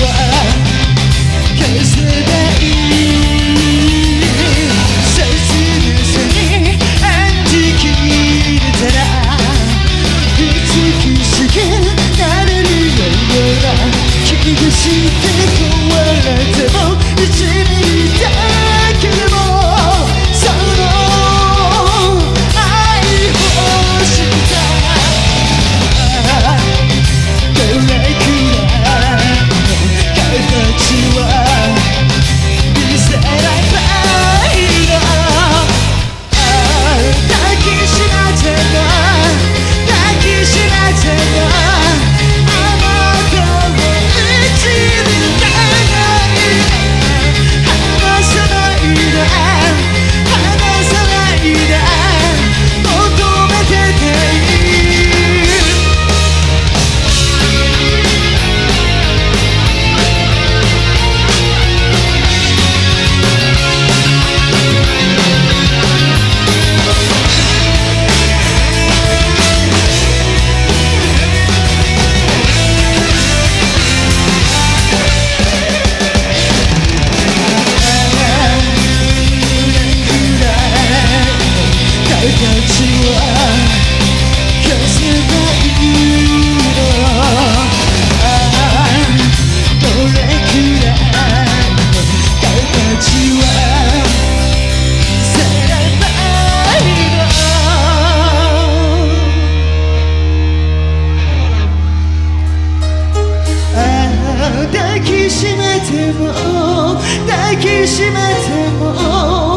抱きしめてきしめても